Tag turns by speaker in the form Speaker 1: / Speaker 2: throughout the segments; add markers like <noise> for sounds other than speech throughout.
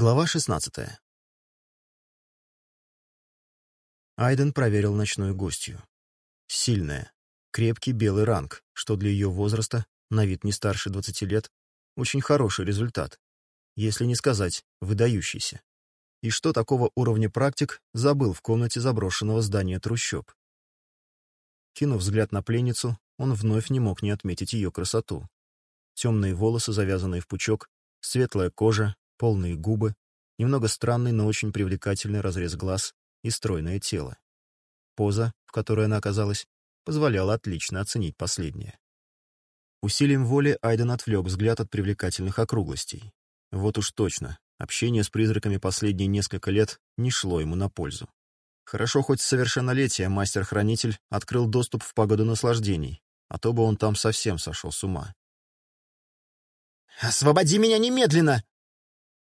Speaker 1: Глава 16. Айден проверил ночную гостью. Сильная, крепкий белый ранг, что для ее возраста, на вид не старше 20 лет, очень хороший результат, если не сказать выдающийся. И что такого уровня практик забыл в комнате заброшенного здания трущоб? Кинув взгляд на пленницу, он вновь не мог не отметить ее красоту. Темные волосы, завязанные в пучок, светлая кожа, полные губы, немного странный, но очень привлекательный разрез глаз и стройное тело. Поза, в которой она оказалась, позволяла отлично оценить последнее. Усилием воли Айден отвлек взгляд от привлекательных округлостей. Вот уж точно, общение с призраками последние несколько лет не шло ему на пользу. Хорошо хоть с совершеннолетия а мастер-хранитель открыл доступ в пагоду наслаждений, а то бы он там совсем сошел с ума.
Speaker 2: «Освободи меня немедленно!»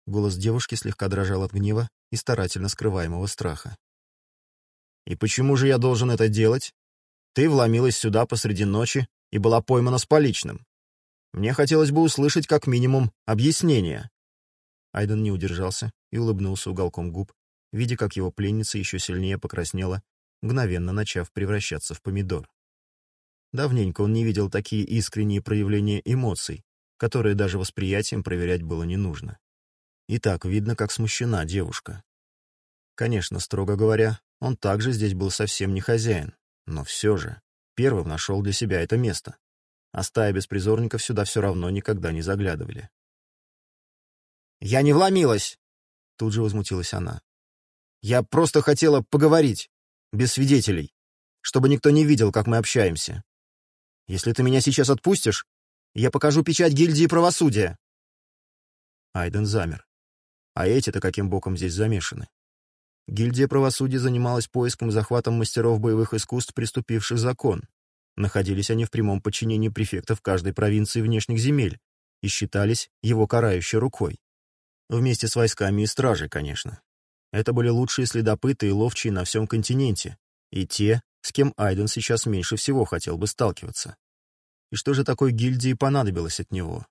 Speaker 1: Голос девушки слегка дрожал от гнева и старательно скрываемого страха. «И почему же я должен это делать? Ты вломилась сюда посреди ночи и была поймана с поличным. Мне хотелось бы услышать как минимум объяснение». Айден не удержался и улыбнулся уголком губ, видя, как его пленница еще сильнее покраснела, мгновенно начав превращаться в помидор. Давненько он не видел такие искренние проявления эмоций, которые даже восприятием проверять было не нужно. И так видно, как смущена девушка. Конечно, строго говоря, он также здесь был совсем не хозяин, но все же первым нашел для себя это место. А стая беспризорников сюда все равно никогда не заглядывали.
Speaker 2: «Я не вломилась!» — тут же возмутилась она. «Я просто хотела поговорить, без свидетелей, чтобы никто не видел, как мы общаемся. Если ты меня сейчас отпустишь, я покажу печать гильдии правосудия!»
Speaker 1: Айден замер. А эти-то каким боком здесь замешаны? Гильдия правосудия занималась поиском и захватом мастеров боевых искусств, приступивших закон. Находились они в прямом подчинении префектов каждой провинции внешних земель и считались его карающей рукой. Вместе с войсками и стражей, конечно. Это были лучшие следопыты и ловчие на всем континенте, и те, с кем Айден сейчас меньше всего хотел бы сталкиваться. И что же такой гильдии понадобилось от него?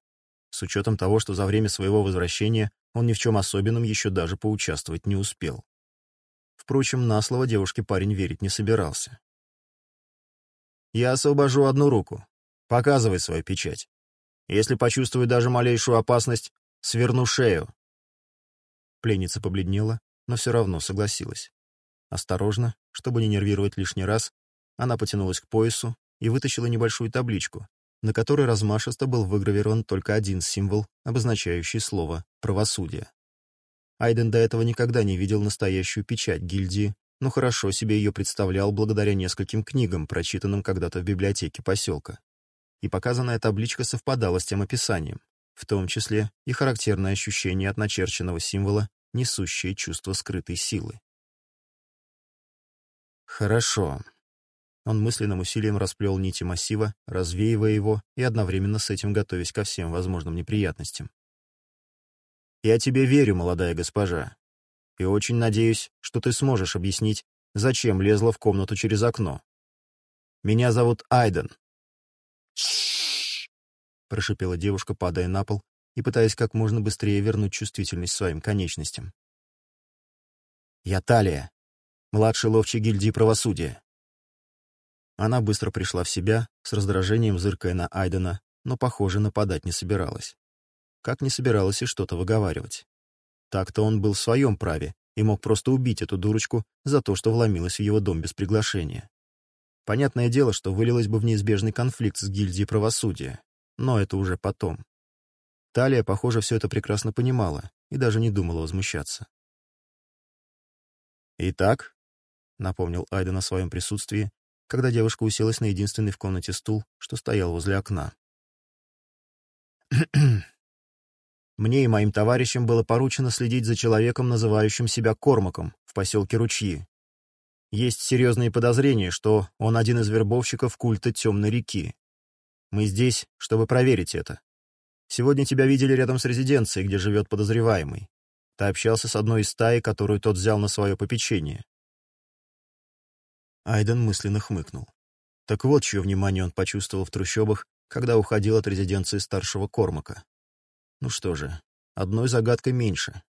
Speaker 1: с учетом того, что за время своего возвращения он ни в чем особенном еще даже поучаствовать не успел. Впрочем, на слово девушке парень верить не собирался. «Я освобожу одну руку. Показывай свою печать. Если почувствую даже малейшую опасность, сверну шею». Пленница побледнела, но все равно согласилась. Осторожно, чтобы не нервировать лишний раз, она потянулась к поясу и вытащила небольшую табличку, на которой размашисто был выгравирован только один символ, обозначающий слово «правосудие». Айден до этого никогда не видел настоящую печать гильдии, но хорошо себе ее представлял благодаря нескольким книгам, прочитанным когда-то в библиотеке поселка. И показанная табличка совпадала с тем описанием, в том числе и характерное ощущение от начерченного символа, несущее чувство скрытой силы. «Хорошо», он мысленным усилием расплел нити массива, развеивая его и одновременно с этим готовясь ко всем возможным неприятностям. «Я тебе верю, молодая госпожа, и очень надеюсь, что ты сможешь объяснить, зачем лезла в комнату через окно. Меня зовут Айден». «Тш-ш-ш!» прошипела девушка, падая на пол и пытаясь как можно быстрее вернуть чувствительность своим конечностям. «Я Талия, младший ловчий гильдии правосудия. Она быстро пришла в себя, с раздражением зыркая на Айдена, но, похоже, нападать не собиралась. Как не собиралась и что-то выговаривать. Так-то он был в своем праве и мог просто убить эту дурочку за то, что вломилась в его дом без приглашения. Понятное дело, что вылилось бы в неизбежный конфликт с гильдией правосудия, но это уже потом. Талия, похоже, все это прекрасно понимала и даже не думала возмущаться. «Итак», — напомнил Айден о своем присутствии, когда девушка уселась на единственный в комнате стул, что стоял возле окна. <clears throat> Мне и моим товарищам было поручено следить за человеком, называющим себя Кормаком, в поселке Ручьи. Есть серьезные подозрения, что он один из вербовщиков культа Темной реки. Мы здесь, чтобы проверить это. Сегодня тебя видели рядом с резиденцией, где живет подозреваемый. Ты общался с одной из стаи, которую тот взял на свое попечение. Айден мысленно хмыкнул. Так вот, чье внимание он почувствовал в трущобах, когда уходил от резиденции старшего Кормака. Ну что же, одной загадкой меньше.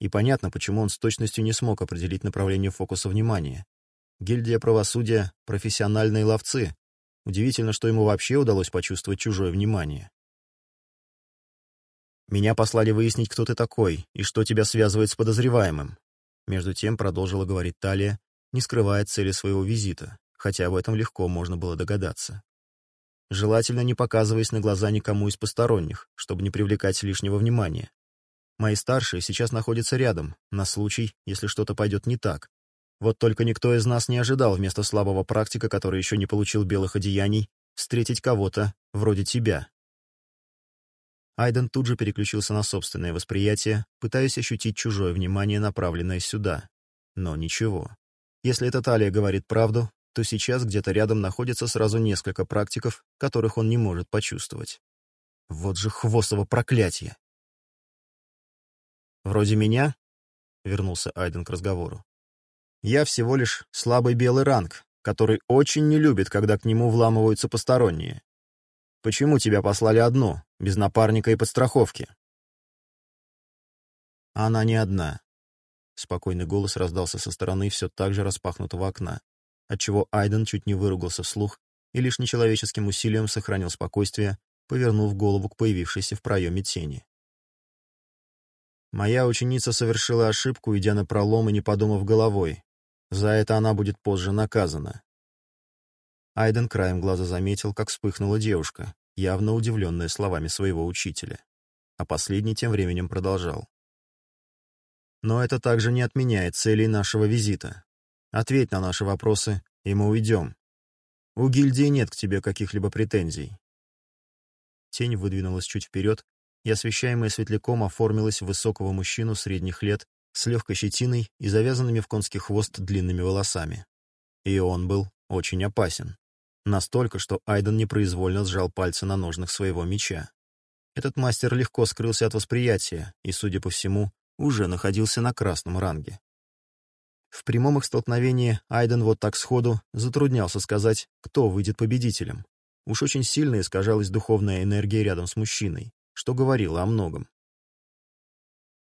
Speaker 1: И понятно, почему он с точностью не смог определить направление фокуса внимания. Гильдия правосудия — профессиональные ловцы. Удивительно, что ему вообще удалось почувствовать чужое внимание. «Меня послали выяснить, кто ты такой и что тебя связывает с подозреваемым», — между тем продолжила говорить Талия, не скрывает цели своего визита, хотя об этом легко можно было догадаться. Желательно не показываясь на глаза никому из посторонних, чтобы не привлекать лишнего внимания. Мои старшие сейчас находятся рядом, на случай, если что-то пойдет не так. Вот только никто из нас не ожидал вместо слабого практика, который еще не получил белых одеяний, встретить кого-то вроде тебя. Айден тут же переключился на собственное восприятие, пытаясь ощутить чужое внимание, направленное сюда. Но ничего. Если эта Алия говорит правду, то сейчас где-то рядом находится сразу несколько практиков, которых он не может почувствовать. Вот же хвостово проклятие! «Вроде меня?» — вернулся Айден к разговору. «Я всего лишь слабый белый ранг, который очень не любит, когда к нему вламываются посторонние. Почему тебя послали одну, без напарника и подстраховки?» Она не одна. Спокойный голос раздался со стороны все так же распахнутого окна, отчего Айден чуть не выругался вслух и лишь нечеловеческим усилием сохранил спокойствие, повернув голову к появившейся в проеме тени. «Моя ученица совершила ошибку, идя на пролом и не подумав головой. За это она будет позже наказана». Айден краем глаза заметил, как вспыхнула девушка, явно удивленная словами своего учителя. А последний тем временем продолжал. Но это также не отменяет целей нашего визита. Ответь на наши вопросы, и мы уйдем. У гильдии нет к тебе каких-либо претензий». Тень выдвинулась чуть вперед, и освещаемая светляком оформилась в высокого мужчину средних лет с легкой щетиной и завязанными в конский хвост длинными волосами. И он был очень опасен. Настолько, что Айден непроизвольно сжал пальцы на ножных своего меча. Этот мастер легко скрылся от восприятия и, судя по всему, уже находился на красном ранге. В прямом их столкновении Айден вот так сходу затруднялся сказать, кто выйдет победителем. Уж очень сильно искажалась духовная энергия рядом с мужчиной, что говорило о многом.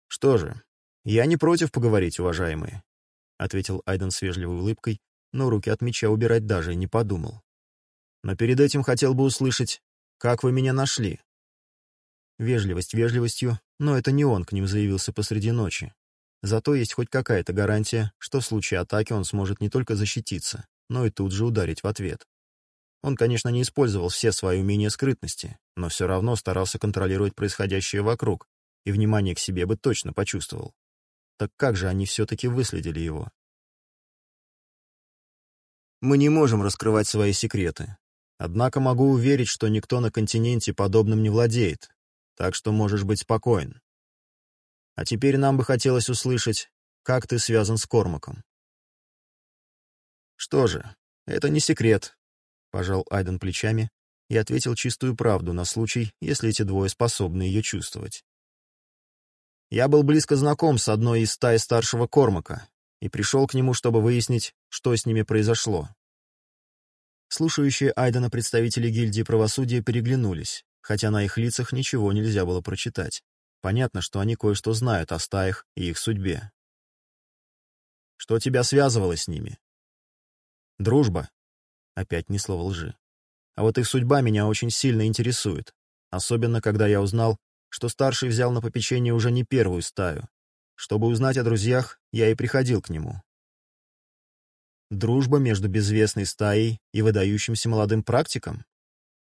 Speaker 1: «Что же, я не против поговорить, уважаемые», — ответил Айден с вежливой улыбкой, но руки от меча убирать даже не подумал. «Но перед этим хотел бы услышать, как вы меня нашли?» Вежливость вежливостью, но это не он к ним заявился посреди ночи. Зато есть хоть какая-то гарантия, что в случае атаки он сможет не только защититься, но и тут же ударить в ответ. Он, конечно, не использовал все свои умения скрытности, но все равно старался контролировать происходящее вокруг, и внимание к себе бы точно почувствовал. Так как же они все-таки выследили его? Мы не можем раскрывать свои секреты. Однако могу уверить, что никто на континенте подобным не владеет, так что можешь быть спокоен. А теперь нам бы хотелось услышать, как ты связан с Кормаком. Что же, это не секрет, пожал Айден плечами и ответил чистую правду на случай, если эти двое способны ее чувствовать. Я был близко знаком с одной из стаи старшего Кормака и пришел к нему, чтобы выяснить, что с ними произошло. Слушающие Айдена представители гильдии правосудия переглянулись хотя на их лицах ничего нельзя было прочитать. Понятно, что они кое-что знают о стаях и их судьбе. «Что тебя связывало с ними?» «Дружба». Опять ни слова лжи. «А вот их судьба меня очень сильно интересует, особенно когда я узнал, что старший взял на попечение уже не первую стаю. Чтобы узнать о друзьях, я и приходил к нему». «Дружба между безвестной стаей и выдающимся молодым практиком?»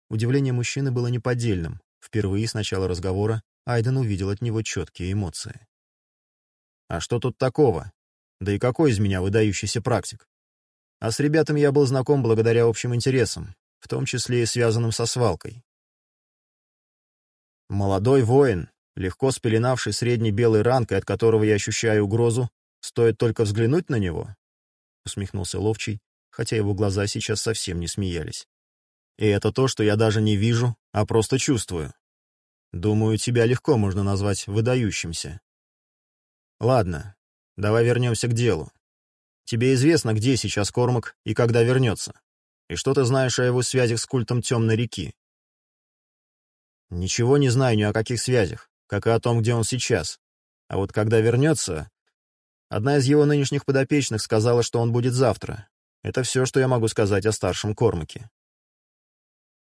Speaker 1: Удивление мужчины было неподдельным. Впервые с начала разговора Айден увидел от него четкие эмоции. «А что тут такого? Да и какой из меня выдающийся практик? А с ребятами я был знаком благодаря общим интересам, в том числе и связанным со свалкой. Молодой воин, легко спеленавший средний белый ранг, от которого я ощущаю угрозу, стоит только взглянуть на него?» — усмехнулся Ловчий, хотя его глаза сейчас совсем не смеялись. И это то, что я даже не вижу, а просто чувствую. Думаю, тебя легко можно назвать выдающимся. Ладно, давай вернемся к делу. Тебе известно, где сейчас Кормак и когда вернется? И что ты знаешь о его связях с культом Темной реки? Ничего не знаю ни о каких связях, как и о том, где он сейчас. А вот когда вернется... Одна из его нынешних подопечных сказала, что он будет завтра. Это все, что я могу сказать о старшем Кормаке.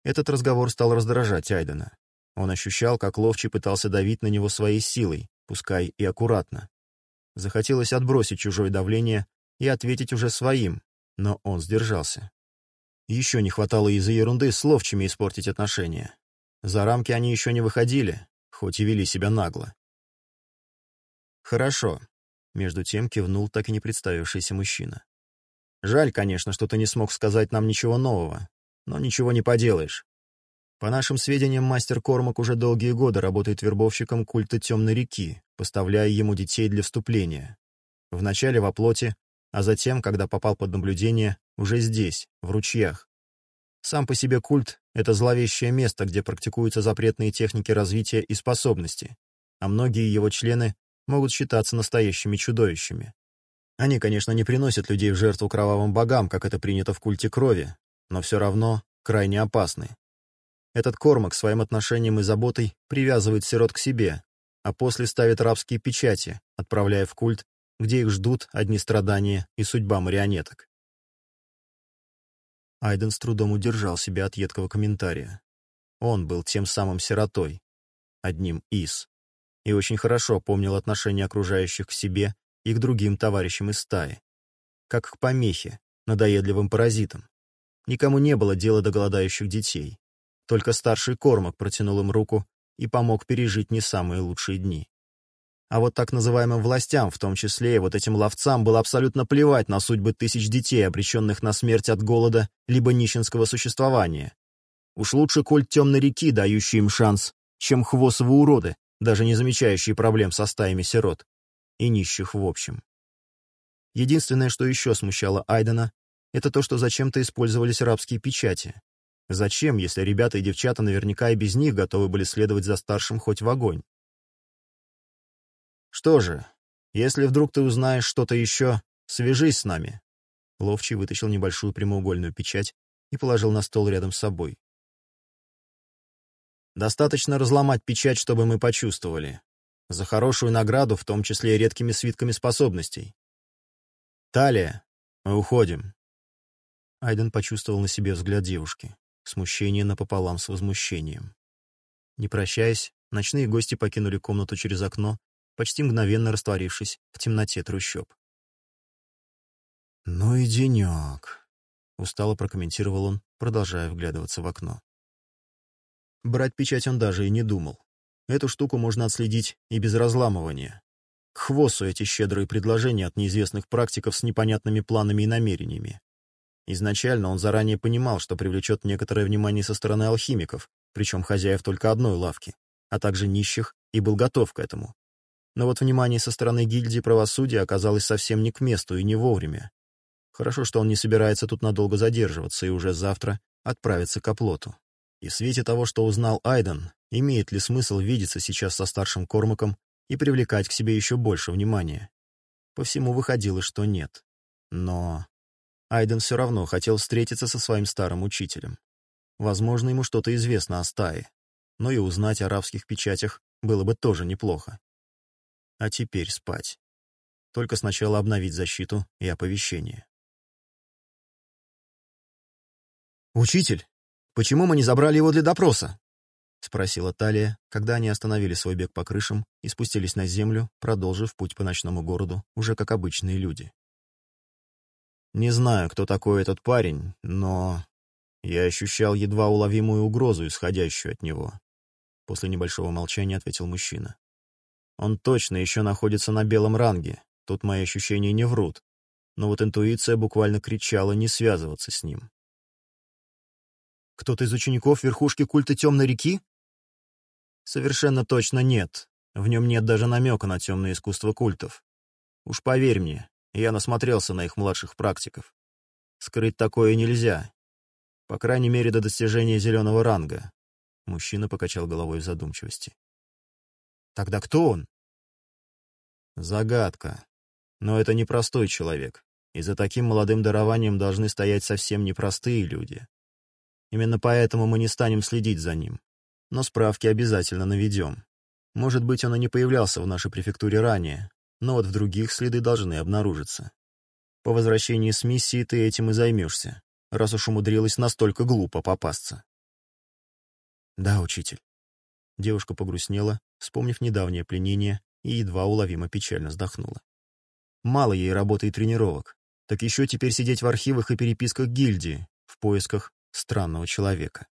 Speaker 1: Этот разговор стал раздражать Айдена. Он ощущал, как Ловчий пытался давить на него своей силой, пускай и аккуратно. Захотелось отбросить чужое давление и ответить уже своим, но он сдержался. Еще не хватало из-за ерунды с Ловчими испортить отношения. За рамки они еще не выходили, хоть и вели себя нагло. «Хорошо», — между тем кивнул так и не представившийся мужчина. «Жаль, конечно, что ты не смог сказать нам ничего нового, но ничего не поделаешь. По нашим сведениям, мастер Кормак уже долгие годы работает вербовщиком культа Темной реки, поставляя ему детей для вступления. Вначале во плоти, а затем, когда попал под наблюдение, уже здесь, в ручьях. Сам по себе культ — это зловещее место, где практикуются запретные техники развития и способности, а многие его члены могут считаться настоящими чудовищами. Они, конечно, не приносят людей в жертву кровавым богам, как это принято в культе крови, но все равно крайне опасны. Этот кормок своим отношением и заботой привязывает сирот к себе, а после ставит рабские печати, отправляя в культ, где их ждут одни страдания и судьба марионеток. Айден с трудом удержал себя от едкого комментария. Он был тем самым сиротой, одним из, и очень хорошо помнил отношение окружающих к себе и к другим товарищам из стаи, как к помехе, надоедливым паразитам. Никому не было дела до голодающих детей. Только старший Кормак протянул им руку и помог пережить не самые лучшие дни. А вот так называемым властям, в том числе и вот этим ловцам, было абсолютно плевать на судьбы тысяч детей, обреченных на смерть от голода либо нищенского существования. Уж лучше кольт темной реки, дающий им шанс, чем хвосовые уроды, даже не замечающие проблем со стаями сирот и нищих в общем. Единственное, что еще смущало Айдена, это то, что зачем-то использовались рабские печати. Зачем, если ребята и девчата наверняка и без них готовы были следовать за старшим хоть в огонь? Что же, если вдруг ты узнаешь что-то еще, свяжись с нами. Ловчий вытащил небольшую прямоугольную печать и положил на стол рядом с собой. Достаточно разломать печать, чтобы мы почувствовали. За хорошую награду, в том числе и редкими свитками способностей. Талия, мы уходим. Айден почувствовал на себе взгляд девушки. Смущение напополам с возмущением. Не прощаясь, ночные гости покинули комнату через окно, почти мгновенно растворившись в темноте трущоб. «Ну и денек», — устало прокомментировал он, продолжая вглядываться в окно. Брать печать он даже и не думал. Эту штуку можно отследить и без разламывания. К хвосту эти щедрые предложения от неизвестных практиков с непонятными планами и намерениями. Изначально он заранее понимал, что привлечет некоторое внимание со стороны алхимиков, причем хозяев только одной лавки, а также нищих, и был готов к этому. Но вот внимание со стороны гильдии правосудия оказалось совсем не к месту и не вовремя. Хорошо, что он не собирается тут надолго задерживаться и уже завтра отправится к оплоту. И в свете того, что узнал Айден, имеет ли смысл видеться сейчас со старшим Кормаком и привлекать к себе еще больше внимания? По всему выходило, что нет. Но... Айден все равно хотел встретиться со своим старым учителем. Возможно, ему что-то известно о стае, но и узнать о арабских печатях было бы тоже неплохо. А теперь спать. Только сначала обновить защиту и оповещение. «Учитель, почему мы не забрали его для допроса?» — спросила Талия, когда они остановили свой бег по крышам и спустились на землю, продолжив путь по ночному городу, уже как обычные люди. Не знаю, кто такой этот парень, но... Я ощущал едва уловимую угрозу, исходящую от него. После небольшого молчания ответил мужчина. Он точно еще находится на белом ранге, тут мои ощущения не врут. Но вот интуиция буквально кричала не связываться с ним. Кто-то из учеников верхушки культа Темной реки? Совершенно точно нет. В нем нет даже намека на темное искусство культов. Уж поверь мне, я насмотрелся на их младших практиков. Скрыть такое нельзя. По крайней мере, до достижения зеленого ранга. Мужчина покачал головой в задумчивости. Тогда кто он? Загадка. Но это непростой человек, и за таким молодым дарованием должны стоять совсем непростые люди. Именно поэтому мы не станем следить за ним. Но справки обязательно наведем. Может быть, он и не появлялся в нашей префектуре ранее, но вот в других следы должны обнаружиться. По возвращении с миссии ты этим и займешься, раз уж умудрилась настолько глупо попасться. Да, учитель. Девушка погрустнела, вспомнив недавнее пленение, и едва уловимо печально вздохнула. Мало ей работы и тренировок, так еще теперь сидеть в архивах и переписках гильдии в поисках странного человека.